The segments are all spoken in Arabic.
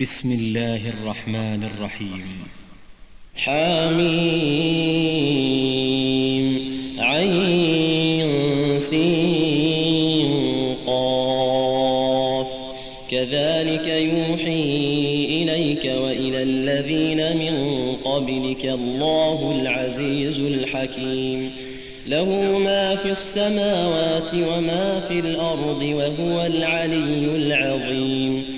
بسم الله الرحمن الرحيم. حميم عين سين قاف. كذلك يوحي إليك وإلى الذين من قبلك الله العزيز الحكيم. له ما في السماوات وما في الأرض وهو العلي العظيم.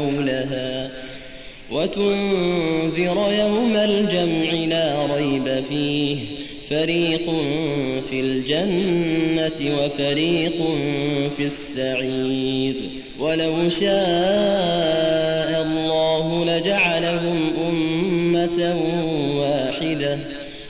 وتنذر يوم الجمع لا ريب فيه. فريق في الجنة وفريق في السعير. ولو شاء الله لجعلهم أمة واحدة.